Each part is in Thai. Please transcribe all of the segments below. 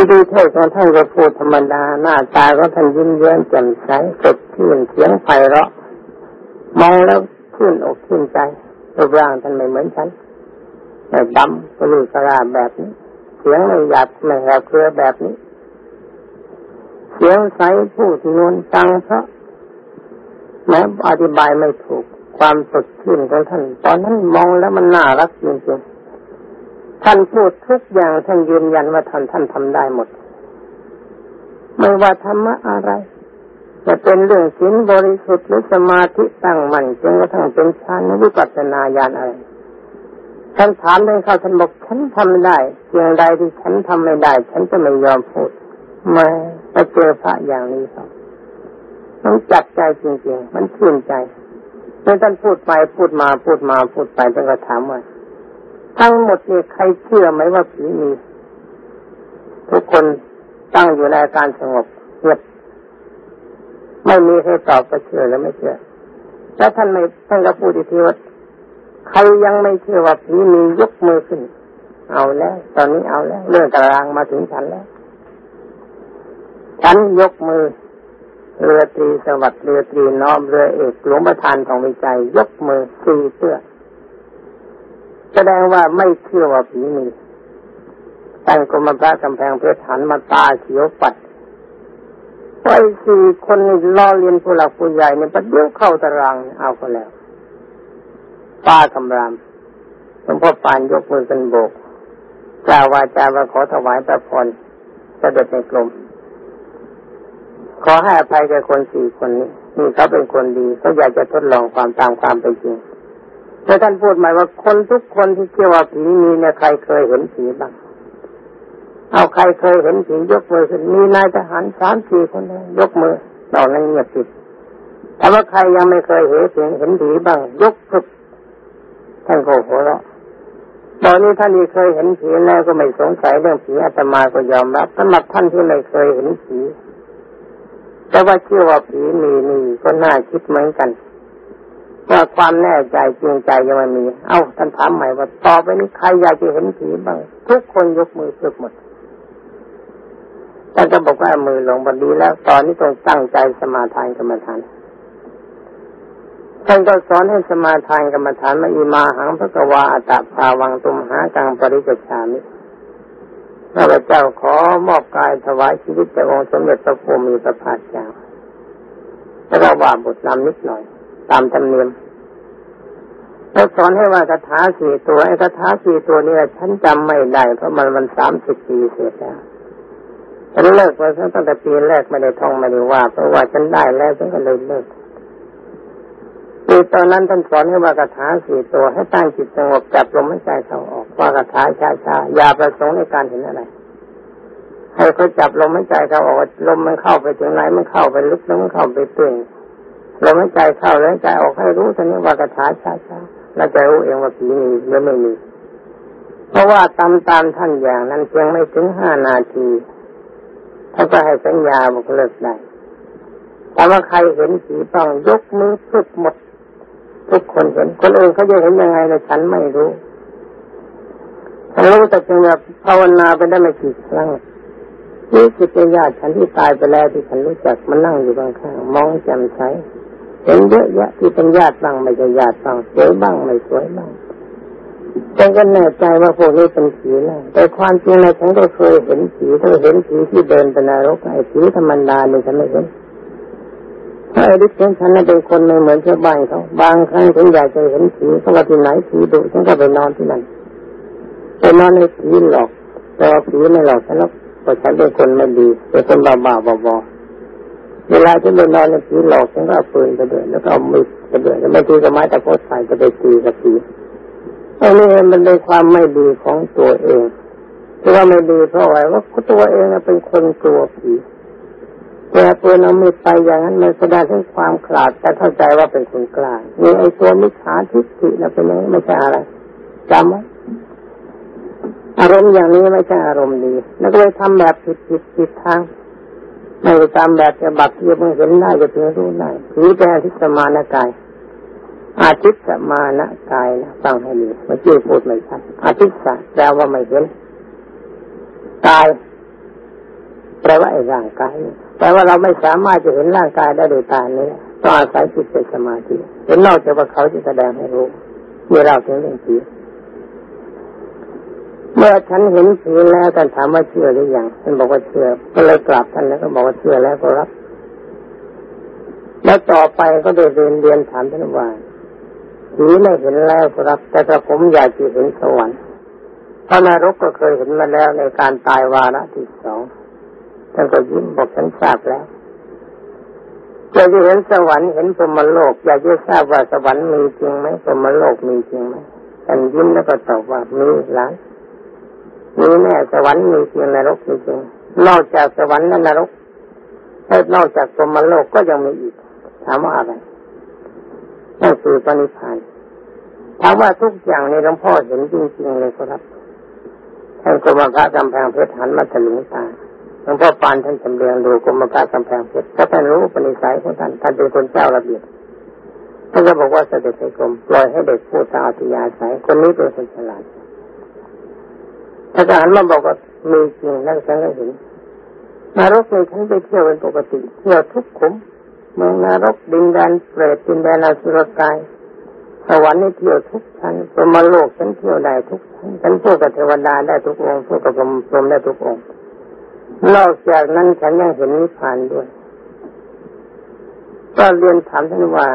ที่ดูเทศของท่านก็พูดธรรมดาหน้าตาก็ท่านยิ้มเย้มแจ่มใสสดชื่นเสียงไพเราะมองแล้วชื่นอกชื่นใจรูปร่างท่านไม่เหมือนฉันแต่ดำกระลุกระลาแบบนี้ เสียงไม่หยาบไม่แหบเครือแบบนี้ เสียงใสพูดนวลตังเพราะแม้อธิบายไม่ถูกความสดชื่นของท่าน ตอนนั้นมองแล้วมันน่ารักจริง ท่านพูดทุกอย่างท่านยืนยันว่าท่านท่านทำได้หมด ไม่ว่าธรรมะอะไร จะเป็นเรื่องศีลบริสุทธิ์หรือสมาธิตั้งมั่นจนกระทั่งเป็นฌานวิปัสสนาญาณอะไรท่านถามได้เข้าท่านบอกฉันทำได้อย่างใดที่ฉันทำไม่ได้ ฉันจะไม่ยอมพูดมาไปเจอพระอย่างนี้ครับมันจับใจจริงๆ มันชื่นใจเมื่อท่านพูดไปพูดมาพูดมาพูดไปท่านก็ถามว่า ทั้งหมดนี่ใครเชื่อไหมว่าผีมี ทุกคนตั้งอยู่ในอาการสงบเงียบไม่มีใครตอบว่าเชื่อหรือไม่เชื่อแล้วท่านไม่ท่านก็พูดอีกทีว่าใครยังไม่เชื่อว่าผีมียกมือขึ้น เอาแล้ว ตอนนี้เอาแล้ว เรื่องตารางมาถึงฉันแล้ว ฉันยกมือเรือตรีสวัสดิ์เรือตรีน้อมเรือเอกหลวงประธานของวิจัย ยกมือสี่เพื่อ แสดงว่าไม่เชื่อว่าผีมีตั้งกรมพระกำแพงเพชรหันมาตาเขียวปัดไปสี่คนนี่ล้อเลียนผู้หลักผู้ใหญ่เนี่ยประเดี๋ยวเข้าตารางเอาก็แล้ว ป้ากำรามหลวงพ่อปานยกมือเป็นโบกกล่าววาจาว่าขอถวายพระพรเสด็จในกรมขอให้อภัยแก่คนสี่คนนี้นี่เขาเป็นคนดีเขาอยากจะทดลองความตามความเป็นจริง แต่ท่านพูดหมายว่าคนทุกคนที่เชื่อว่าผีมีเนี่ยใครเคยเห็นผีบ้าง เอาใครเคยเห็นผียกมือขึ้นมีนายทหารสามสี่คนยกมือตอนนั้นเงียบปิดแต่ว่าใครยังไม่เคยเห็นผีเห็นผีบ้าง ยกขึ้นท่านโกหัวเราะตอนนี้ท่านที่เคยเห็นผีแล้วก็ไม่สงสัยเรื่องผีอาตมาก็ยอมรับสำหรับท่านที่ไม่เคยเห็นผีแต่ว่าเชื่อว่าผีมีนี่ก็น่าคิดเหมือนกัน ว่าความแน่ใจจริงใจยังไม่มี เอ้าท่านถามใหม่ว่าต่อไปนี้ใครอยากจะเห็นผีบ้าง ทุกคนยกมือสึกหมดท่านก็บอกว่ามือลงบันดีแล้ว ตอนนี้ต้องตั้งใจสมาทานกรรมฐานท่านก็สอนให้สมาทานกรรมฐานมาอิมาหังพระกวาอัตตภาวังตุมหากังปริจชามิข้าพเจ้าขอมอบกายถวายชีวิตแด่องค์สมเด็จพระพุทธมีพระภาคเจ้าแล้วก็ว่าบทนำนิดหน่อย ตามธรรมเนียมแล้วสอนให้ว่าคาถาสี่ตัวไอ้คาถาสี่ตัวนี้ฉันจำไม่ได้เพราะมันมันสามสิบปีเสร็จแล้วฉันเลิกไปตั้งแต่ปีแรกไม่ได้ท่องไม่ได้ว่า เพราะว่าฉันได้แล้วฉันก็เลยเลิกคือตอนนั้นท่านสอนให้ว่าคาถาสี่ตัวให้ตั้งจิตสงบจับลมหายใจเข้าออกว่าคาถาช้าอย่าประสงค์ในการเห็นอะไร ให้เขาจับลมหายใจเข้าออกลมมันเข้าไปถึงไหนมันเข้าไปลึกแล้วมันเข้าไปตึง ลมหายใจเข้าแล้วใจออกให้รู้ท่านี้ว่าคาถาช้าแล้วจะรู้เองว่าผีมีหรือไม่มี เพราะว่าตามตามท่านอย่างนั้นเพียงไม่ถึงห้านาทีท่านก็ให้สัญญาบอกเลิกได้แต่ว่าใครเห็นผีต้องยกมือพึกหมด ทุกคนเห็นคนอื่นเขาจะเห็นยังไงนะฉันไม่รู้ฉันรู้แต่เพียงแบบภาวนาไปได้ไม่กี่ครั้งนี่คือญาติฉันที่ตายไปแล้วที่ฉันรู้จักมันนั่งอยู่ข้างๆมองแจ่มใส เห็นเยอะแยะที่เป็นญาติบ้างไม่ใช่ญาติบ้างสวยบ้างไม่สวยบ้างฉันก็แน่ใจว่าพวกนี้เป็นผีนะแต่ความจริงนฉันก็เคยเห็นผีเคยเห็นผีที่เดินไปนรกไอ้ผีธรรมดาเนี่ยฉันไม่เห็นถ้าไอ้ดิฉันฉันเป็นคนไม่เหมือนชาวบ้านเขาบางครั้งฉันอยากจะเห็นผีเขาว่าที่ไหนผีดุฉันก็ไปนอนที่นั่นไปนอนในผีหลอกแต่ผีไม่หลอกฉันแล้วเพราะฉันเป็นคนไม่ดีเป็นคนบ้าบ้าบอ เวลาฉันไปนอนในผีหลอกฉันก็เอาปืนไปด้วยแล้วก็เอามือไปด้วยแล้วไม่ตีกับไม้ตะโพดใส่จะไปตีกับผีอันนี้มันเป็นความไม่ดีของตัวเองที่ว่าไม่ดีเพราะอะไรว่าตัวเองเป็นคนกลัวผีแต่ปืนเอามีดไปอย่างนั้นมันแสดงถึงความขลาดแต่เข้าใจว่าเป็นคนกล้ามีไอ้ตัวมิจฉาทิฏฐินะเป็นยังไม่ใช่อะไรจำไว้อารมณ์อย่างนี้ไม่ใช่อารมณ์ดี แล้วก็เลยทำแบบผิดผิดผิดทาง ไม่ได้ตามแบบฉบับที่มันเห็นได้จะถึงรู้ได้ถือแต่ทิสมานกาย อาทิตสมานกายนะฟังให้ดีเมื่อกี้พูดไม่ชัดอาทิตสะแปลว่าไม่เห็นกายแปลว่าไอ้ร่างกายแต่ว่าเราไม่สามารถจะเห็นร่างกายได้โดยตาเนี้ยต้องอาศัยจิตเป็นสมาธิเห็นนอกจากว่าเขาจะแสดงให้รู้เมื่อเราถึงเรื่องผี เมื่อฉันเห็นผีแล้วท่านถามว่าเชื่อหรือยังท่านบอกว่าเชื่อ ก็เลยกราบท่านแล้วก็บอกว่าเชื่อแล้วก็รับ แล้วต่อไปก็ได้เรียนเรียนถามท่านว่าผีไม่เห็นแล้วครับ แต่ถ้าผมอยากจะเห็นสวรรค์พระนรกก็เคยเห็นมาแล้วในการตายวาระที่สองท่านก็ยิ้มบอกฉันทราบแล้วอยากจะเห็นสวรรค์เห็นพรมโลก อยากจะทราบว่าสวรรค์มีจริงไหมพรมโลกมีจริงไหมท่านยิ้มแล้วก็ตอบว่ามีหลาย มีแน่สวรรค์มีจริงนรกมีจริง นอกจากสวรรค์และนรกถ้านอกจากพรมโลกก็ยังมีอีก ถามว่าอะไรนั่นคือปณิพานถามว่าทุกอย่างในหลวงพ่อเห็นจริงๆเลยครับท่านกรมกะกำแพงเพชรหันมาถลุงตาหลวงพ่อปานท่านจำเรียงดูกรมกะกำแพงเพชรถ้าท่านรู้ปณิสัยของท่านท่านเป็นคนเจ้าระเบียบท่านก็บอกว่าเสด็จในกรมปล่อยให้เด็กพูดตามอัธยาศัยคนนี้เป็นคนฉลาด ถ้าทหารมาบอกว่ามีจริงนั่นฉันก็เห็นนรกในฉันไปเที่ยวเป็นปกติเที่ยวทุกขุมเมืองนรกดินแดนเปรตดินแดนอสุรกายสวรรค์นี่เที่ยวทุกชั้นสมโลกฉันเที่ยวได้ทุกชั้นฉันพูดกับเทวดาได้ทุกองค์พูดกับพรหมพรหมได้ทุกองค์นอกจากนั้นฉันยังเห็นนิพพานด้วยก็เรียนถามท่านว่า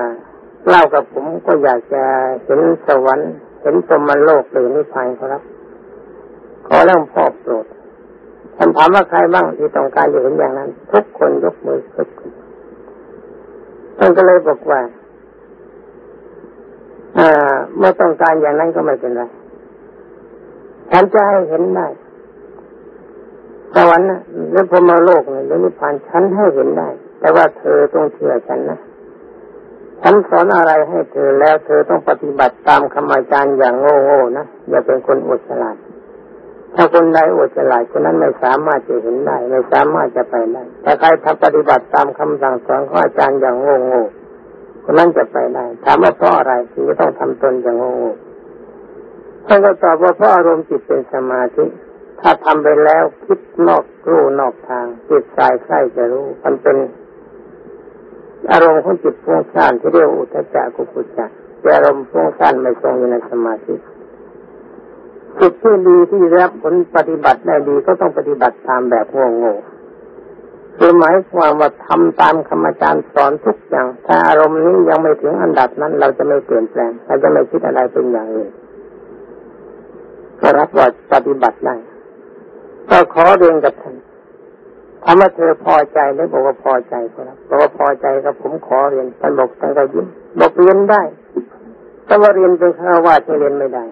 เล่ากับผมก็อยากจะเห็นสวรรค์ เห็นสมโลกหรือนิพพานครับ ขอเรื่องพ่อโปรดท่านถามว่าใครบ้างที่ต้องการจะเห็นอย่างนั้น ทุกคนยกมือทุกคนท่านก็เลยบอกว่าเมื่อต้องการอย่างนั้นก็ไม่เป็นไรฉันจะให้เห็นได้สวรรค์นะหรือพรมโลกหรือนิพพานฉันให้เห็นได้ แต่ว่าเธอต้องเชื่อฉันนะฉันสอนอะไรให้เธอแล้ว เธอต้องปฏิบัติตามคำอาจารย์อย่างโง่ๆนะอย่าเป็นคนอดฉลาด ถ้าคนใดอดฉลาดคนนั้นไม่สามารถจะเห็นได้ ไม่สามารถจะไปได้แต่ใครทำปฏิบัติตามคำสั่งสอนของอาจารย์อย่างโง่ๆคนนั้นจะไปได้ถามว่าเพราะอะไรถึงจะต้องทำตนอย่างโง่ท่านก็ตอบว่าเพราะอารมณ์จิตเป็นสมาธิ ถ้าทำไปแล้วคิดนอกรู้นอกทางจิตสายใครจะรู้ มันเป็น อารมณ์ของจิตฟุ้งซ่านที่เรียกอุทจักกุกุจักแต่อารมณ์ฟุ้งซ่านไม่ทรงอยู่ในสมาธิ จิตที่ดีที่รับผลปฏิบัติได้ดีก็ต้องปฏิบัติตามแบบโง่ๆคือหมายความว่าทำตามคำอาจารย์สอนทุกอย่าง ถ้าอารมณ์นี้ยังไม่ถึงอันดับนั้น เราจะไม่เปลี่ยนแปลงเราจะไม่คิดอะไรเป็นอย่างอื่นก็รับว่าปฏิบัติได้ก็ขอเรียนกับท่านถ้าว่าเธอพอใจแล้วบอกว่าพอใจครับบอกว่าพอใจกับผมขอเรียนท่านบอกท่านก็ยิ้มบอกเรียนได้ แต่ว่าเรียนเป็นข้าวาดเรียนไม่ได้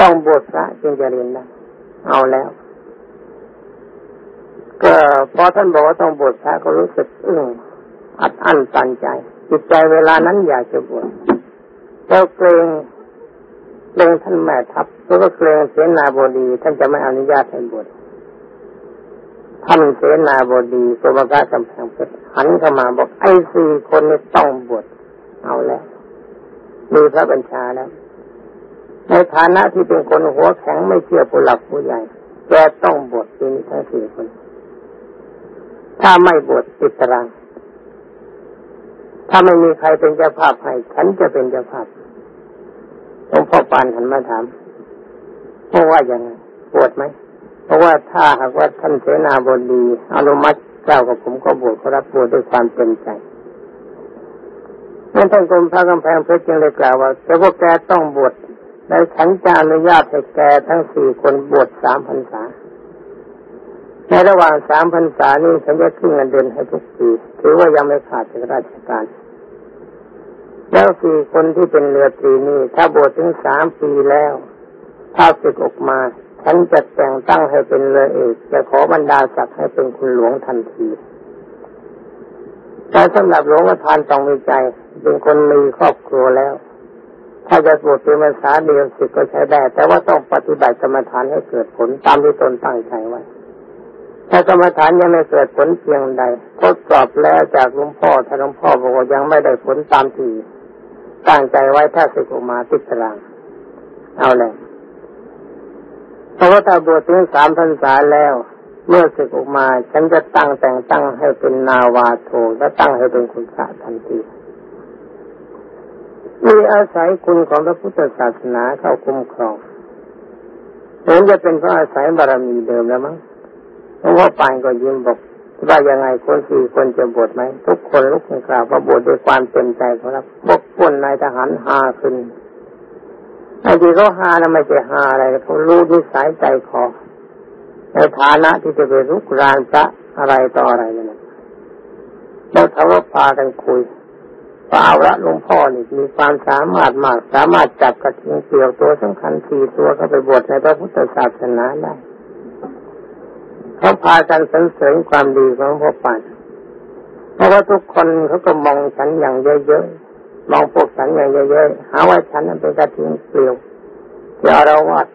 ต้องบวชพระจึงจะเรียนได้เอาแล้ว ก็พอท่านบอกว่าต้องบวชพระก็รู้สึกอึ้งอัดอั้นตันใจ จิตใจเวลานั้นอยากจะบวชแล้วเกรงเกรงท่านแม่ทัพแล้วก็เกรงเสนาบดี ท่านจะไม่อนุญาตให้บวชท่านเสนาบดีสมกะกำแพงเพชรหันเข้ามาบอกไอ้สี่คนนี้ต้องบวชเอาแล้วมีพระบัญชาแล้ว ในฐานะที่เป็นคนหัวแข็งไม่เชื่อผู้หลักผู้ใหญ่แกต้องบวชทีนี้ทั้งสี่คน ถ้าไม่บวชติดตาราง ถ้าไม่มีใครเป็นเจ้าภาพให้ฉันจะเป็นเจ้าภาพหลวงพ่อปานหันมาถามเพราะว่าอย่างไงบวชไหม เพราะว่าถ้าหากว่าท่านเสนาบดีอนุมัติเจ้ากับผมก็บวชก็รับบวชด้วยความเต็มใจนั่นท่านกรมพระกำแพงเพชรจึงเลยกล่าวว่าแต่ว่าแกต้องบวช ในฉันจะอนุญาตให้แกทั้งสี่คนบวชสามพรรษา ในระหว่างสามพรรษานี้ฉันจะขึ้นเงินเดือนให้ทุกปีถือว่ายังไม่ขาดจากราชการ แล้วสี่คนที่เป็นเรือตรีนี้ถ้าบวชถึงสามปีแล้ว ถ้าศึกออกมา ฉันจะแต่งตั้งให้เป็นเรือเอกจะขอบรรดาศักดิ์ให้เป็นคุณหลวงทันทีแต่สำหรับหลวงประธานต้องมีใจ เป็นคนมีครอบครัวแล้ว ถ้าจะบวชเป็นภาษาเดียวสิก็ใช้ได้ แต่ว่าต้องปฏิบัติกรรมฐานให้เกิดผลตามที่ตนตั้งใจไว้ถ้ากรรมฐานยังไม่เกิดผลเพียงใดทดสอบแล้วจากหลวงพ่อถ้าหลวงพ่อบอกว่ายังไม่ได้ผลตามที่ตั้งใจไว้ถ้าสึกออกมาติดตาราง เอาเลยเพราะว่าถ้าบวชถึงสามพรรษาแล้ว เมื่อศึกออกมา ฉันจะตั้งแต่งตั้งให้เป็นนาวาโทและตั้งให้เป็นคุณพระทันที มีอาศัยคุณของพระพุทธศาสนาเข้าคุ้มครองเหมือนจะเป็นเพราะอาศัยบารมีเดิมแล้วมั้งเพราะว่าปานก็ยิ้มบอกว่ายังไงคนสี่คนจะบวชไหมทุกคนลุกขึ้นกล่าวว่าบวชด้วยความเต็มใจของเราบกพ้นนายทหารหาขึ้นไอ้ที่เขาหานะไม่ใช่หาอะไรเขารู้นิสัยใจคอในฐานะที่จะไปรุกรานพระอะไรต่ออะไรนั่นแล้วเขาว่าพากันคุย ป่าละหลวงพ่อนี่มีความสามารถมาก สามารถจับกระทิงเกี่ยวตัวสำคัญสี่ตัวเข้าไปบวชในพระพุทธศาสนาได้เขาพากันสรรเสริญความดีของพ่อปันเพราะว่าทุกคนเขาก็มองฉันอย่างเยอะๆมองพวกฉันอย่างเยอะๆหาว่าฉันนั้นเป็นกระทิงเปลี่ยวเดี๋ยวเราวัด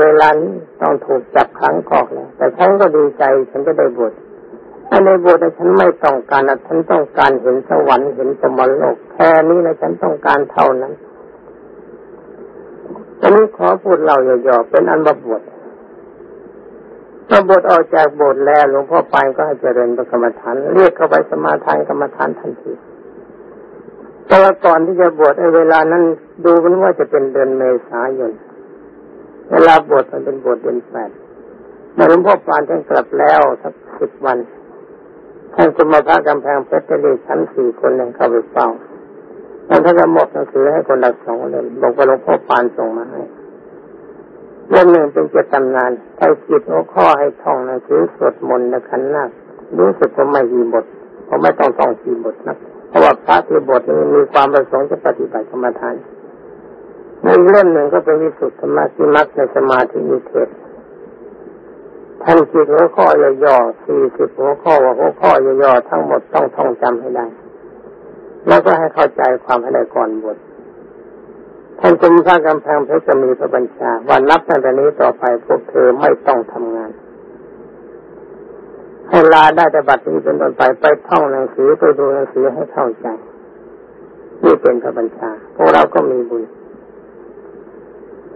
เวลานี้ต้องถูกจับขังกอกแล้วแต่ฉันก็ดีใจฉันก็ได้บวช ในบวชฉันไม่ต้องการนะฉันต้องการเห็นสวรรค์เห็นสมรโลกแค่นี้นะฉันต้องการเท่านั้นตอนนี้ขอพูดเราย่อๆเป็นอันบวชเมื่อบวชออกจากบสถ์แล้วหลวงพ่อไปก็ให้เจริญกรรมฐานเรียกเข้าไปสมาทานกรรมฐานทันทีแต่ว่าก่อนที่จะบวชในเวลานั้นดูกันว่าจะเป็นเดือนเมษายนเวลาบวชมันเป็นบวชเดือนแปดเมื่อหลวงพ่อปานท่านกลับแล้วสักสิบวัน ท่านจะมาพระกำแพงเพชรได้ชั้นสี่คนหนึ่งเข้าไปเฝ้าท่านท่านก็มอบหนังสือให้คนละสองเล่มบอกว่าหลวงพ่อปานส่งมาให้เรื่องหนึ่งเป็นเจ็ดตำนานใช้จิตหัวข้อให้ท่องหนังสือสวดมนต์ในขันนาครู้สึกว่าไม่มีบทเพราะไม่ต้องท่องสี่บทนะเพราะว่าพระที่บทนี้มีความประสงค์จะปฏิบัติกรรมฐานในเล่มหนึ่งก็เป็นวิสุทธิมรรคมักในสมาธิมีเทศ ท่านจิตหัวข้อย่อๆสี่สิบหัวข้อว่าหัวข้อย่อๆทั้งหมดต้องท่องจำให้ได้ แล้วก็ให้เข้าใจความให้ได้ก่อนบทท่านคุมสร้างกำแพงเพชรจะมีพระบัญชาวันนับตั้งแต่นี้ต่อไปพวกเธอไม่ต้องทำงานให้ลาได้แต่บัดนี้เป็นต้นไปไปท่องหนังสือไปดูหนังสือให้เข้าใจนี่เป็นพระบัญชาพวกเราก็มีบุญ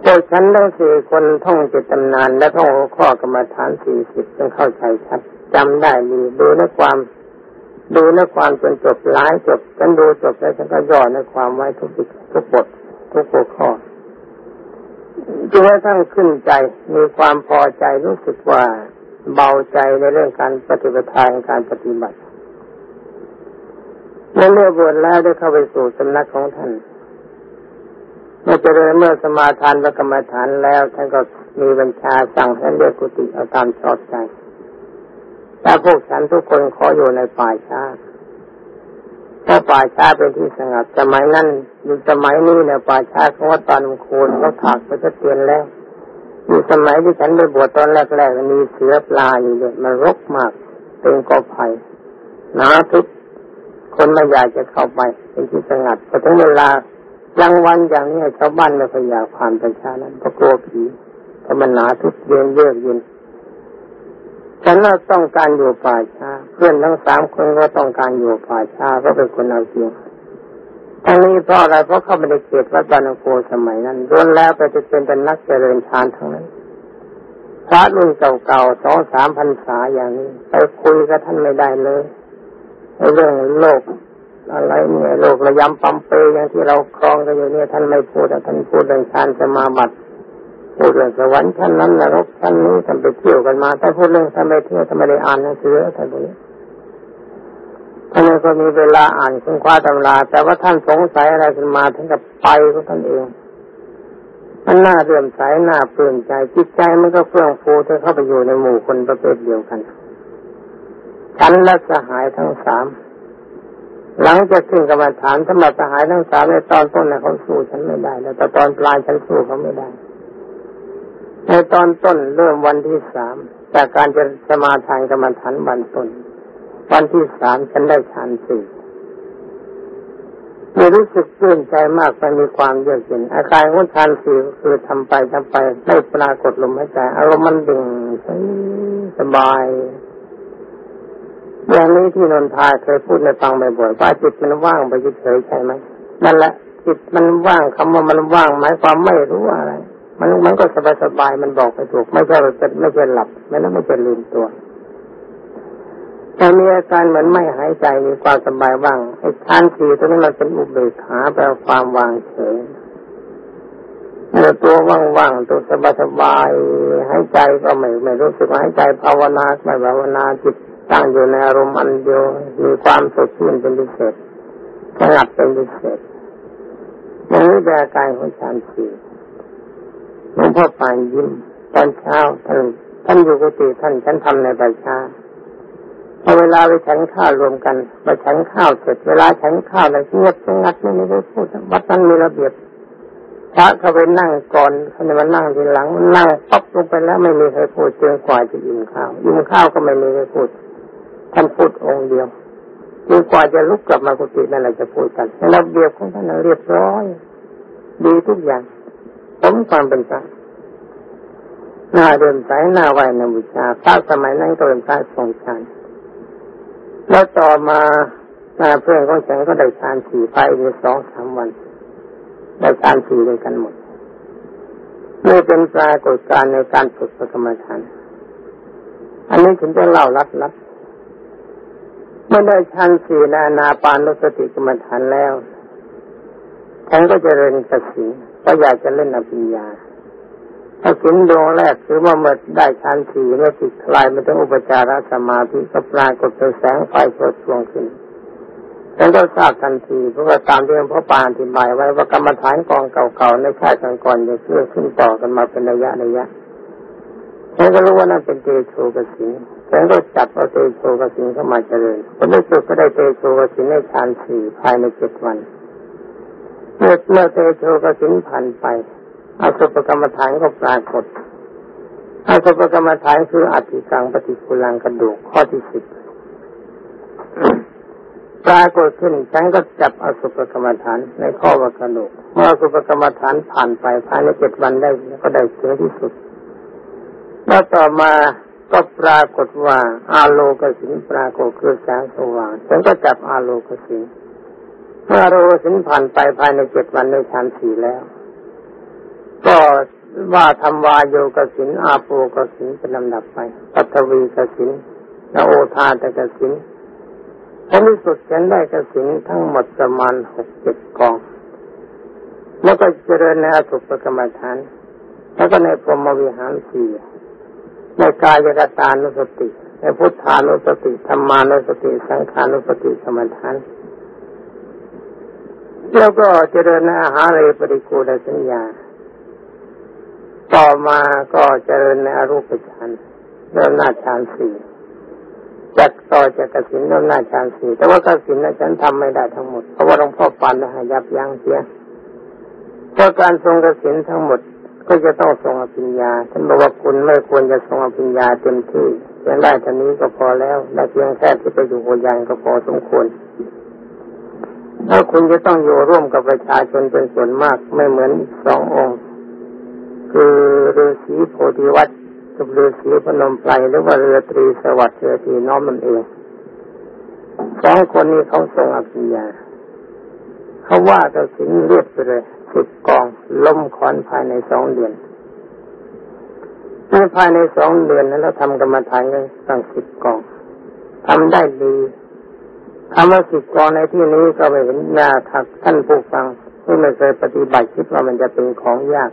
พวกฉันทั้งสี่คนท่องจิตตำนาน และท่องหัวข้อกรรมฐานสี่สิบจนเข้าใจชัดจำได้มีดูในความ ดูในความจนจบหลายจบฉันดูจบแล้วฉันก็ย่อในความไว้ทุกทุกบททุกหัวข้อจนกระทั่งขึ้นใจมีความพอใจรู้สึกว่าเบาใจในเรื่องการปฏิบัติทางการปฏิบัติเมื่อเลือบวชแล้วได้เข้าไปสู่สำนักของท่าน เมื่อเจริญเมื่อสมาทานพระกรรมฐานแล้วท่านก็มีบัญชาสั่งให้เรียกกุฏิเอาตามชอบใจแต่พวกฉันทุกคนขออยู่ในป่าช้าถ้าป่าช้าเป็นที่สงัดสมัยนั้นอยู่สมัยนี้เนี่ยป่าช้าเขาว่าตอนโคนเขาถากไปจะเตือนแล้วมีสมัยที่ฉันไปบวชตอนแรกๆมีเสือปลาอยู่เลยมันรกมากเป็นกอไผ่หนาทุกคนไม่อยากจะเข้าไปเป็นที่สงัดพอถึงเวลา กลางวันอย่างนี้ชาวบ้านไม่ค่อยอยากผ่านป่าช้านั้นเพราะกลัวผีเพราะมันหนาทุกเย็นเยือกเย็นฉันเราต้องการอยู่ป่าช้าเพื่อนทั้งสามคนก็ต้องการอยู่ป่าช้าก็เป็นคนเอาจริงทั้งนี้เพราะอะไรเพราะเขาไม่ได้เขตวัดบานโกสมัยนั้นล้วนแล้วไปจะเป็นเป็นนักเจริญฌานทั้งนั้นพระรุ่นเก่าๆสองสามพันษาอย่างนี้ไปคุยกับท่านไม่ได้เลยเรื่องโลก อะไรเนี่ยโลกระยำปั๊มเปยอย่างที่เราครองกันอยู่เนี่ยท่านไม่พูดท่านพูดเรื่องฌานสมาบัติพูดเรื่องสวรรค์ชั้นนั้นนรกชั้นนี้ท่านไปเที่ยวกันมาแต่พูดเรื่องท่านไปเที่ยวท่านไม่ได้อ่านหนังสือท่านตรงนี้ท่านก็มีเวลาอ่านคุณคว้าตำราแต่ว่าท่านสงสัยอะไรขึ้นมาท่านก็ไปของท่านเองมันน่าเรื่มใสน่าเปลี่ยนใจจิตใจมันก็เฟื่องฟูถ้าเข้าไปอยู่ในหมู่คนประเภทเดียวกันฉันและสหายทั้งสาม หลังจากขึ้นกรรมฐานสำหรับสหายทั้งสามในตอนต้นนะเขาสู้ฉันไม่ได้แล้วแต่ตอนปลายฉันสู้เขาไม่ได้ ในตอนต้นเริ่มวันที่สามจากการจะสมาทานกรรมฐานวันต้น วันที่สามฉันได้ฌานสี่มีรู้สึกตื่นใจมากไปมีความเยือกเย็นอาการของฌานสี่คือทำไปทำไปไม่ปรากฏลมหายใจอารมณ์มันดิ่งสบาย อย่างนี้ที่นนทาเคยพูดในฟังบ่อยๆว่าจิตมันว่างไปเฉยใช่ไหมนั่นแหละจิตมันว่างคำว่ามันว่างหมายความไม่รู้อะไร มันมันก็สบายสบายมันบอกไปถูก ไม่ใช่จะไม่ใช่หลับไม่แล้วไม่ใช่ลืมตัวแต่มีอาการเหมือนไม่หายใจมีความสบายว่างไอ้ฌานสีตัวนี้มันเป็นอุเบกขาแปลความวางเฉยเตัวว่างๆตัวสบายๆหายใจก็ไม่ไม่รู้สึกหายใจภาวนาไม่ภาวนาจิต ตั้งอยู่ในอารมณ์อันเดียว มีความสดชื่นเป็นพิเศษสงัดเป็นพิเศษอย่างนี้เป็นอาการของฌานสี่หลวงพ่อปานยิ้มตอนเช้าท่านท่านอยู่กุฏิท่านฉันทำในใบชาพอเวลาไปฉันข้าวรวมกันไปฉันข้าวเสร็จเวลาฉันข้าวแล้วเงียบสงัดไม่มีใครพูดวัดนั้นมีระเบียบพระเขาไปนั่งก่อนเขาจะมานั่งทีหลังมันนั่งป๊บลงไปแล้วไม่มีใครพูดจนกว่าจะอิ่มข้าวอิ่มข้าวก็ไม่มีใครพูด ท่านพูดองค์เดียวจนกว่าจะลุกกลับมากุฏินั่นแหละจะพูดกันระเบียบของท่านเรียบร้อย ดีทุกอย่างผมความเป็นพระหน้าเดินสายหน้าไหวนบูชาพระสมัยนั้นก็เป็นพระทรงฌานแล้วต่อมาเพื่อนของฉันก็ได้ฌานสี่ไปในสองสามวัน ได้ฌานสี่ด้วยกันหมดนี่เป็นปรากฏการณ์ในการฝึกสกรรมฐาน อันนี้ฉันจะเล่าลัดลัด เมื่อได้ฌานสี่นานาปานุสติกรรมฐานแล้วฉันก็จะเรียนกสิก็อยากจะเล่นอภิญญาถ้าสินดวงแรกคือว่าเมื่อได้ชั้นสี่เมื่อจิตคลายมาถึงอุปจารสมาธิก็ปรากฏเป็นแสงไฟสดดวงขึ้นฉันก็ทราบทันทีเพราะว่าตามที่พระปานอธิบายไว้ว่ากรรมฐานกองเก่าๆในชาติก่อนๆจะเชื่อขึ้นต่อกันมาเป็นระยะระยะฉันก็รู้ว่านั่นเป็นเตโชกสิน ฉันก็จับเอาเตโชกสินเข้ามาเจริญผลในสุดก็ได้เตโชกสินในฌานสี่ภายในเจ็ดวันเมื่อเมื่อเตโชกสินผ่านไปอาสุปกรรมฐานก็ปรากฏอาสุปกรรมฐานคืออธิกังปฏิกุลังกระดูกข้อที่สิบปรากฏขึ้นฉันก็จับอสุปกรรมฐานในข้อวักระดูกเมื่ออสุปกรรมฐานผ่านไปภายในเจ็ดวันได้ก็ได้ถึงที่สุดแล้วต่อมา ก็ปรากฏว่า อาโลกสินปรากฏคือแสงสว่างฉันก็จับอาโลกสินเมื่ออาโลกสินผ่านไปภายในเจ็ดวันในฌานสี่แล้ว ก็ว่าทำวาโยกสินอาโปกสินเป็นลำดับไปปัทวีกสินและโอทาตกสินผลที่สุดฉันได้กสินทั้งหมดประมาณหกเจ็ดกอง แล้วก็เจริญในอสุปกรรมฐาน แล้วก็ในพรหมวิหารสี่ ในกายกตานุสติ ในพุทธานุสติธรรมานุสติ สังขานุสติสมถานแล้วก็เจริญในอาหารเรปริกูลสัญญา ต่อมาก็เจริญในอรูปฌานเริ่มหน้าฌานสี่จากต่อจากกสินเริ่มหน้าฌานสี่แต่ว่ากสินนั้นฉันทำไม่ได้ทั้งหมดเพราะว่าหลวงพ่อปันนะยับยั้งเสียเพราะการทรงกสินทั้งหมด ก็จะต้องทรงอภิญญาท่านบอกว่าคุณไม่ควรจะทรงอภิญญาเต็มที่เพียงได้เท่านี้ก็พอแล้วได้เพียงแค่ที่ไปอยู่โกยังก็พอสมควรถ้าคุณจะต้องอยู่ร่วมกับประชาชนเป็นส่วนมากไม่เหมือนสององค์ คือฤาษีโพธิวัตรกับฤาษีพนมไพรหรือว่าเรือตรีสวัสดิ์เรือตีน้อมมันเองสองคนนี้เขาทรงอภิญญา เขาว่ากับสินเรียบไปเลยสิบกองล้มคอนภายในสองเดือนในภายในสองเดือนนั้นเราทำกรรมฐานกันตั้งสิบกองทำได้ดีคำว่าสิบกองในที่นี้ก็ไปเห็นหน้าทักท่านผู้ฟังที่ไม่เคยปฏิบัติคิดว่ามันจะเป็นของยาก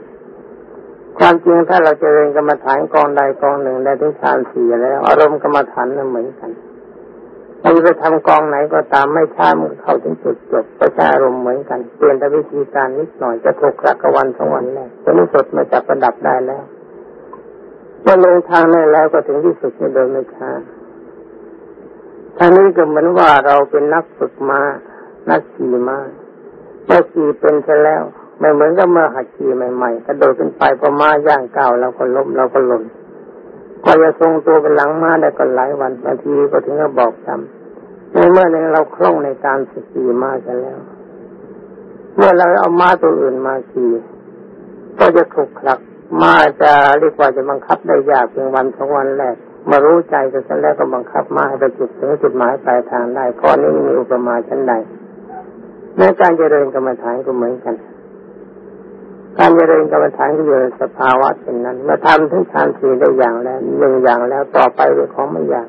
ความจริงถ้าเราจะเรียนกรรมฐานกองใดกองหนึ่งได้ถึงฌานสี่แล้ว อารมณ์กรรมฐานนั้นเหมือนกัน เราจะทำกองไหนก็ตามไม่ช้ามันเข้าถึงจุดจบประชาอารมณ์เหมือนกันเปลี่ยนแต่วิธีการนิดหน่อยจะถูกรักวันสองวันแรกจนที่สุดมาจับประดับได้แล้วเมื่อลงทางได้แล้วก็ถึงที่สุดไม่เดินไม่ช้าทางนี้ก็เหมือนว่าเราเป็นนักฝึกมานักขี่มาเมื่อขี่เป็นเสร็จแล้ว ไม่เหมือนกับเมื่อหัดขี่ใหม่ๆกระโดดขึ้นไปพอมาย่างก้าวเราก็ล้มเราก็หล่น ก็จะทรงตัวเป็นหลังมาได้ก็หลายวันบางทีก็ถึงกับบอกจำในเมื่อหนึ่งเราคล่องในการขี่มากันแล้ว เมื่อเราเอาม้าตัวอื่นมาขี่ก็จะถูกคลักมาจะเรียกว่าจะบังคับได้ยากเพียงวันสองวันแรกมารู้ใจกันแล้วก็บังคับมาให้ไปจุดถึงจุดหมายปลายทางได้ข้อนี้มีอุปมาชั้นใดในการเจริญกรรมฐานก็เหมือนกัน การเจริญกรรมฐานก็อยู่ในสภาวะเช่นนั้นเมื่อทำถึงฌานสี่ได้อย่างแล้วหนึ่งอย่างแล้วต่อไปเป็นของไม่ยาก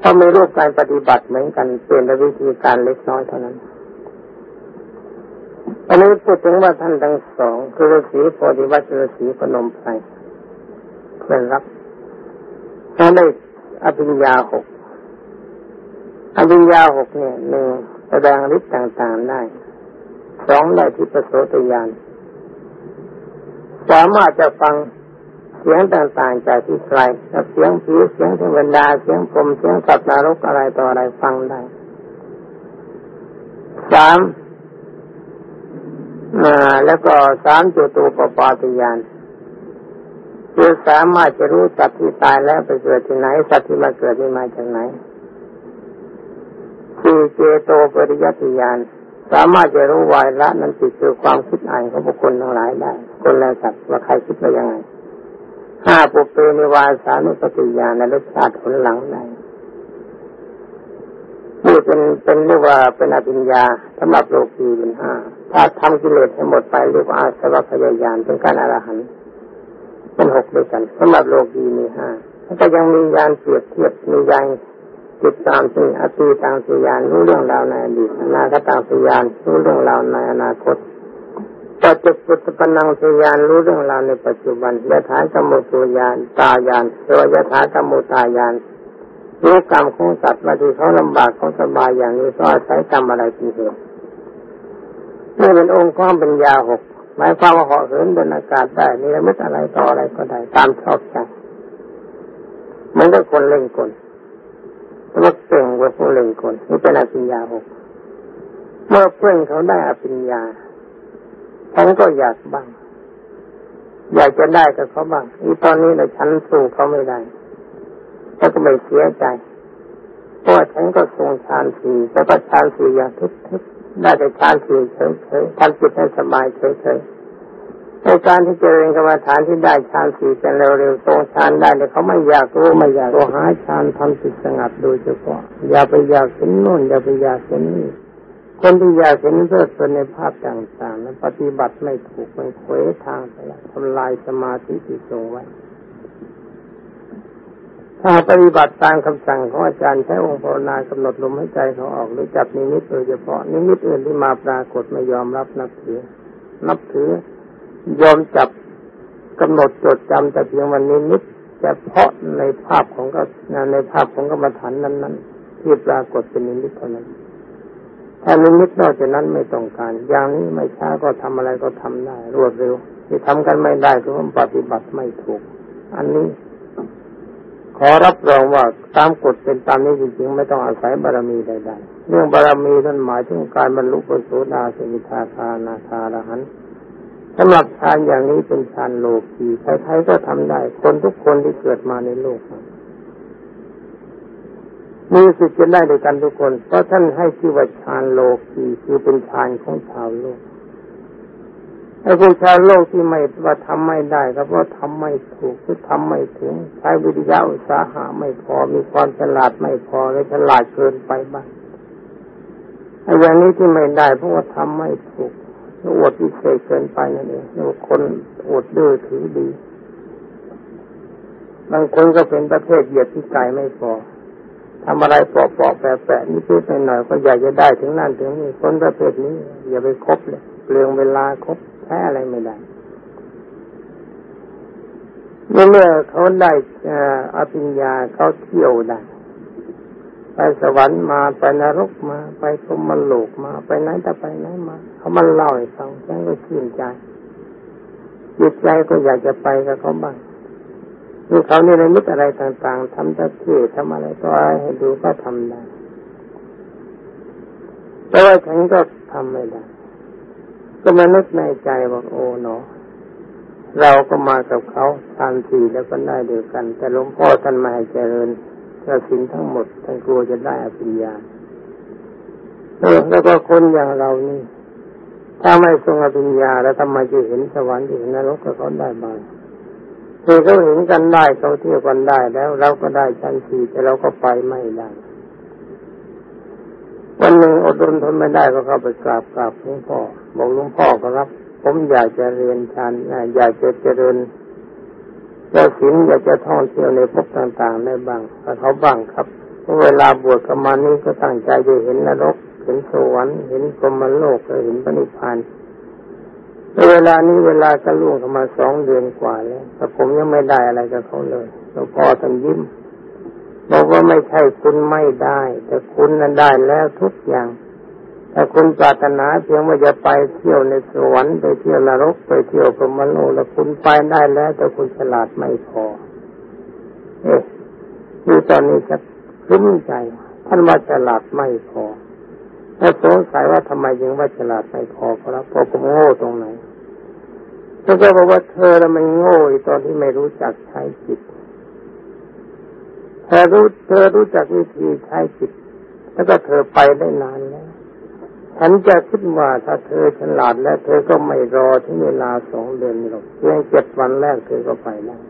ถ้ามีรูปการปฏิบัติเหมือนกันเปลี่ยนวิธีการเล็กน้อยเท่านั้นอันนี้พูดถึงว่าท่านทั้งสองคือฤาษีโพธิวัตรฤาษีพนมไพรเพื่อนรักท่านได้อภิญญาหกอภิญญาหกเนี่ยหนึ่งแสดงฤทธิ์ต่างๆได้สองได้ที่ประโสตยาน สามารถจะฟังเสียงต่างๆจากที่ไกลเสียงผีเสียงเทวดาเสียงพรมเสียงสัตว์นรกอะไรต่ออะไรฟังได้สามแล้วก็สามจุตูปปาติยานคือสามารถจะรู้สัตว์ที่ตายแล้วไปเกิดที่ไหนสัตว์ที่มาเกิดนี่มาจากไหนสี่เจโตปริยติยานสามารถจะรู้วายละนั้นติดคือความคิดอ่านของบุคคลทั้งหลายได้ คนและสัตว์ว่าใครคิดว่ายังไงห้าปุเปนิวาสานุสติญาณและรสชาติผลหลังได้นี่เป็นเป็นเรียกว่าเป็นอภิญญาสำหรับโลกีเป็นห้าถ้าทำกิเลสให้หมดไปเรียกว่าอาสวะพยายามเป็นการอรหันต์เป็นหกด้วยกันสำหรับโลกีมีห้าแล้วก็ยังมียานเปรียบเทียบมียานติดตามสิ่งอตีตังสุยานรู้เรื่องราวในอดีตอนาคตังสุยานรู้เรื่องราวในอนาคต ปัจจุบันปนังสุยานรู้เรื่องราวในปัจจุบันยถากรรมสุยานตายานโดยยถากรรมตายานรู้กรรมของสัตว์ว่าที่เขาลำบากเขาสบายอย่างนี้ก็อาศัยกรรมอะไรเป็นเหตุนี่เป็นองค์ความปัญญาหกหมายความว่าเหาะเหินบนอากาศได้นี่ไม่อะไรต่ออะไรก็ได้ตามชอบใจมันก็คนเล่นกลรถเก่งกว่าผู้เล่นกลนี่เป็นอภิญญาหกเมื่อเพื่อนเขาได้อภิญญา ฉันก็อยากบ้าง อยากจะได้กับเขาบ้างอีตอนนี้เราฉันสู้เขาไม่ได้แล้วก็ไม่เสียใจเพราะฉันก็ทรงฌานสี่แต่ก็ฌานสี่อย่างทุกๆได้แต่ฌานสี่เฉยๆทำจิตให้สบายเฉยๆในการที่เจริญกรรมฐานที่ได้ฌานสี่กันเร็วๆทรงฌานได้แต่เขาไม่อยากรู้ไม่อยากรู้หาฌานทำจิตสงัดโดยเฉพาะอย่าไปอยากเห็นโน่นอย่าไปอยากเห็นนี่ คนที่อยากเห็นเพื่อเป็นในภาพต่างๆนั้นปฏิบัติไม่ถูกมันเขวทางไปล้วทำลายสมาธิที่ทรงไว้ ถ้าปฏิบัติตามคำสั่งของอาจารย์ใช้องค์ภาวนากำหนดลมหายใจเขาออกหรือจับนิมิตโดยเฉพาะนิมิตอื่นที่มาปรากฏไม่ยอมรับนับถือ นับถือยอมจับกำหนดจดจำแต่เพียงวันนิมิตเฉพาะในภาพของก็ในภาพของกรรมฐานนั้นๆที่ปรากฏเป็นนิมิตเท่านั้น ถ้านิมิตนอกจากนั้นไม่ต้องการ อย่างนี้ไม่ช้าก็ทำอะไรก็ทำได้ รวดเร็ว ที่ทำกันไม่ได้ก็ปฏิบัติไม่ถูก อันนี้ ขอรับรองว่าตามกฎเป็นตามนี้จริงๆ ไม่ต้องอาศัยบารมีใดๆเรื่องบารมีท่านหมายถึงการบรรลุปโสดาสิทาคานาคาละหันสำหรับฌานอย่างนี้เป็นฌานโลกีใครๆก็ทำได้ คนทุกคนที่เกิดมาในโลก มีสิทธิ์จะได้ด้วยกันทุกคน เพราะท่านให้ชื่อว่าฌานโลกีคือเป็นฌานของชาวโลกไอ้พวกชาวโลกที่ไม่ว่าทำไม่ได้ก็เพราะทำไม่ถูกหรือทำไม่ถึง ใช้วิทยาอุตสาหะไม่พอมีความฉลาดไม่พอเลยฉลาดเกินไปบ้างไอ้อย่างนี้ที่ไม่ได้เพราะว่าทำไม่ถูกอวดพิเศษเกินไปนั่นเองนี่คนอวดดื้อถือดีบางคนก็เป็นประเภทเหยียดที่ไกลไม่พอ ทำอะไรปอกๆแปะๆนี่พูดหน่อยก็อยากจะได้ถึงนั่นถึงนี่คนประเภทนี้ อย่าไปคบเลยเปลืองเวลาคบแพ้อะไรไม่ได้เมื่อเขาได้อภิญญาเขาเที่ยวได้ไปสวรรค์มาไปนรกมา ไปสมโลกมาไปไหนแต่ไปไหนมาเขามาเล่าให้ฟังฉันก็ชื่นใจจิตใจก็อยากจะไปกับเขาบ้าง มีเขาในมิตอะไรต่างๆทำตะเกียทำอะไรก็ให้ดูก็ทำได้แต่ว่าฉันก็ทำไม่ได้ก็มานึกในใจบอกโอ้เนาะเราก็มากับเขาทานทีแล้วก็ได้เดียวกัน แต่หลวงพ่อท่านมาให้เจริญกระสินทั้งหมดท่านกลัวจะได้อภิญญาแล้วก็คนอย่างเรานี่ ถ้าไม่ทรงอภิญญาแล้วทำไมจะเห็นสวรรค์จะเห็นนรกก็เขาได้บ้าง คือเขาเห็นกันได้เขาเที่ยวกันได้แล้ว เราก็ได้ชั้นสี่แต่เราก็ไปไม่ได้วันหนึ่งอดทนทนไม่ได้ก็เข้าไปกราบกราบหลวงพ่อบอกหลวงพ่อก็รับ ผมอยากจะเรียนชันอยากจะเจริญเจ้าศิลอยากจะท่องเที่ยวในภพต่างๆได้บ้างเขาบ้างครับเวลาบวชกับมานี้ก็ตั้งใจจะเห็นนรก เห็นสวรรค์เห็นพรมโลกเห็นปณิพานเเวลานี้เวลาก็ล่วงเข้ามาสองเดือนกว่าแล้วแต่ผมยังไม่ได้อะไรกับเขาเลยหลวงพ่อท่านยิ้มบอกว่าไม่ใช่คุณไม่ได้ แต่คุณนั้นได้แล้วทุกอย่างถ้าคุณปรารถนาเพียงว่าจะไปเที่ยวในสวรรค์ไปเที่ยวนรกไปเที่ยวพรหมโลกแล้วคุณไปได้แล้ว แต่คุณฉลาดไม่พอ เอ๊ะดูตอนนี้จะขึ้นใจ ท่านว่าฉลาดไม่พอถ้าสงสัยว่าทำไมยังว่าฉลาดไม่พอเพราะเพราะผมโง่ตรงไหน เธอก็บอกว่าเธอล้วมันโง่ตอนที่ไม่รู้จักใช้จิตเธอรู้เธอรู้จักวิธีใช้จิต แล้วก็เธอไปได้นานแล้ว ฉันจะคิดว่าถ้าเธอฉลาดแล้วเธอก็ไม่รอที่เวลาสองเดือนหรอกเพียงเจ็ดวันแรกเธอก็ไปแล้ว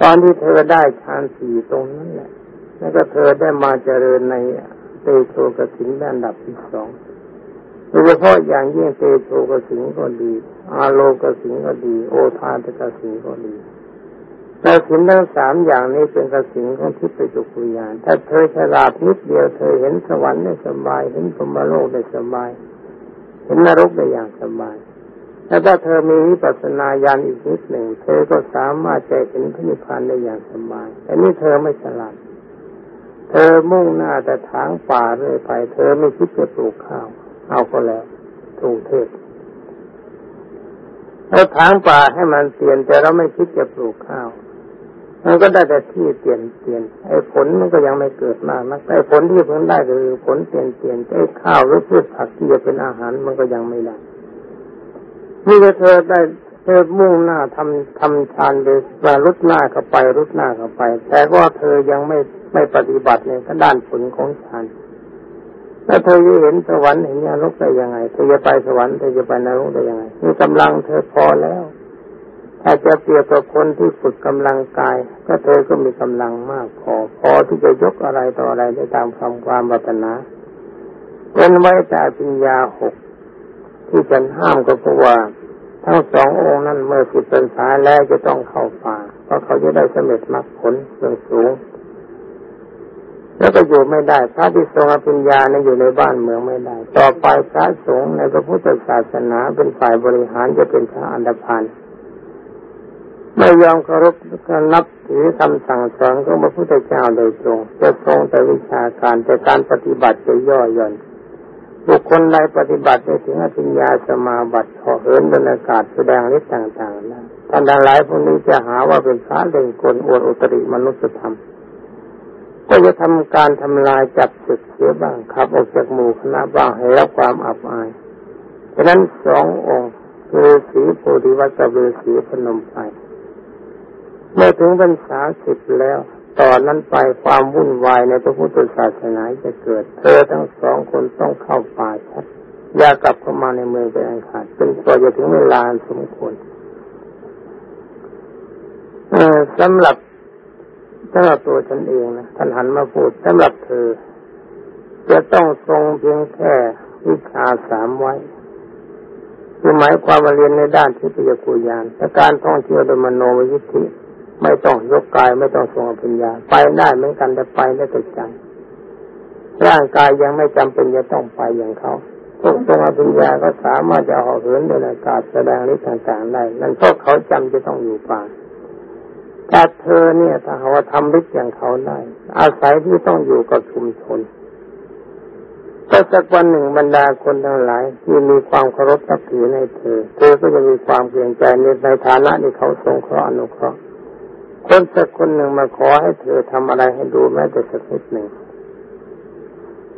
ตอนที่เธอได้ฌานสี่ตรงนั้นแหละ แล้วก็เธอได้มาเจริญในเตโชกสินด้านดับที่สอง โดยเฉพาะอย่างยิ่งเตโชกสิงก็ดี อาโลกสิงก็ดี โอทาตกสิงก็ดีแต่สินทั้งสามอย่างนี้เป็นกสิงของทิพยจุกุญาณถ้าเธอฉลาดนิดเดียวเธอเห็นสวรรค์ได้สบาย เห็นพรมโลกได้สบาย เห็นนรกได้อย่างสบายแ้ถ้าเธอมีวิปัสสนาญาณอีกนิดหนึ่ง เธอก็สามารถจะเห็นพระนิพพานได้อย่างสบายแต่นี่เธอไม่ฉลาด เธอมุ่งหน้าแต่ทางป่าเรื่อยไป เธอไม่คิดจะปลูกข้าว เอาก็แล้วถูกเทศเราทางป่าให้มันเปลี่ยนแต่เราไม่คิดจะปลูกข้าวมันก็ได้แต่ที่เปลี่ยนเปลี่ยนไอ้ผลมันก็ยังไม่เกิดมากนะไอ้ผลที่เพิ่งได้คือผลเปลี่ยนเปลี่ยนไอ้ข้าวหรือพืชผักที่จะเป็นอาหารมันก็ยังไม่ได้นี่ก็เธอได้เธอมุ่งหน้าทำทำฌานไปมารุดหน้าเข้าไปรุดหน้าเข้าไป แต่ว่าเธอยังไม่ไม่ปฏิบัติในด้านผลของฌาน ถ้าเธอจะเห็นสวรรค์เห็นนรกได้ยังไง เธอจะไปสวรรค์เธอจะไปนรกได้ยังไงมีกำลังเธอพอแล้วถ้าจะเปรียบกับคนที่ฝึกกำลังกาย ก็เธอก็มีกำลังมากพอพอที่จะยกอะไรต่ออะไรได้ตามความความบัตนาเป็นไว้แต่ปัญญาหกที่ฉันห้ามก็เพราะว่าทั้งสององค์นั้นเมื่อสิบเป็นสาแล้วจะต้องเข้าป่าเพราะเขาจะได้สำเร็จมรรคผลเรื่องสูง แล้วก็อยู่ไม่ได้พระที่ทรงอภิญญาเนี่ยอยู่ในบ้านเมืองไม่ได้ ต่อไปพระสงฆ์ในพระพุทธศาสนาเป็นฝ่ายบริหารจะเป็นพระอันดพันไม่ยอมเคารพการนับถือคำสั่งสอนของพระพุทธเจ้าโดยตรงจะทรงแต่วิชาการแต่การปฏิบัติจะย่อหย่อนบุคคลใดปฏิบัติได้ถึงอภิญญาสมาบัติขอเหินบรรยากาศแสดงฤทธิ์ต่างๆนะท่านหลายพวกนี้จะหาว่าเป็นพระเด่นกลอวดอุตริมนุสธรรม ก็จะทำการทำลายจับศึกเสียบ้างขับออกจากหมู่คณะบ้างให้รับความอับอายฉะนั้นสององค์คือสีโพธิวัตรเวสีพนมไพรเมื่อถึงพรรษาสิบแล้วตอนนั้นไปความวุ่นวายในพระพุทธศาสนาจะเกิด เธอทั้งสองคนต้องเข้าป่าชัดอย่ากลับเข้ามาในเมืองเป็นอันขาดเป็นตัวจะถึงเวลาสมควรสำหรับ สำหรับตัวฉันเองนะท่านหันมาพูดสำหรับเธอ จะต้องทรงเพียงแค่วิชาสามไว้คือหมายความว่าเรียนในด้านทิพยกุญาณและการท่องเที่ยวโดยมโนวิธิไม่ต้องยกกายไม่ต้องทรงปัญญา ไปได้เหมือนกันแต่ไปได้ติดใจร่างกายยังไม่จำเป็นจะต้องไปอย่างเขาพวกทรงปัญญาก็สามารถจะออกเหินเดินอากาศแสดงฤทธิ์ต่างๆได้นั่นเพราะเขาจำจะต้องอยู่ป่า แต่เธอเนี่ยถ้าเขาทำฤทธิ์อย่างเขาได้ อาศัยที่ต้องอยู่กับชุมชนก็สักวันหนึ่งบรรดาคนทั้งหลาย ที่มีความเคารพนับถือในเธอเธอก็จะมีความเกรงใจในในฐานะที่เขาทรงเคราะห์อนุเคราะห์คนสักคนหนึ่งมาขอให้เธอทำอะไรให้ดูแม้แต่สักนิดหนึ่ง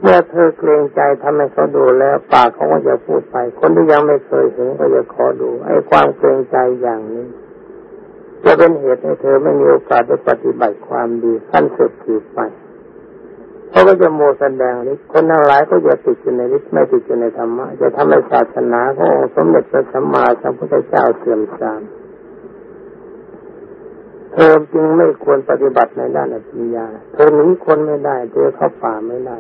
เมื่อเธอเกรงใจทำให้เขาดูแล้วปากเขาก็จะพูดไป คนที่ยังไม่เคยเห็นก็จะขอดูไอ้ความเกรงใจอย่างนี้ จะเป็นเหตุให้เธอไม่มีโอกาสได้ปฏิบัติความดีขั้นสุดขีดไปเขาะก็จะโมแสดงฤทธิ์คนทั้งหลายก็จะติดอยู่ในฤทธิ์ไม่ติดอยู่ในธรรมะจะทำให้ศาสนาขององค์สมเด็จพระสัมมาสัมพุทธเจ้าเสื่อมทรามเธอจึงไม่ควรปฏิบัติในด้านอภิญญาเธอหนีคนไม่ได้เธอเข้าป่าไม่ได้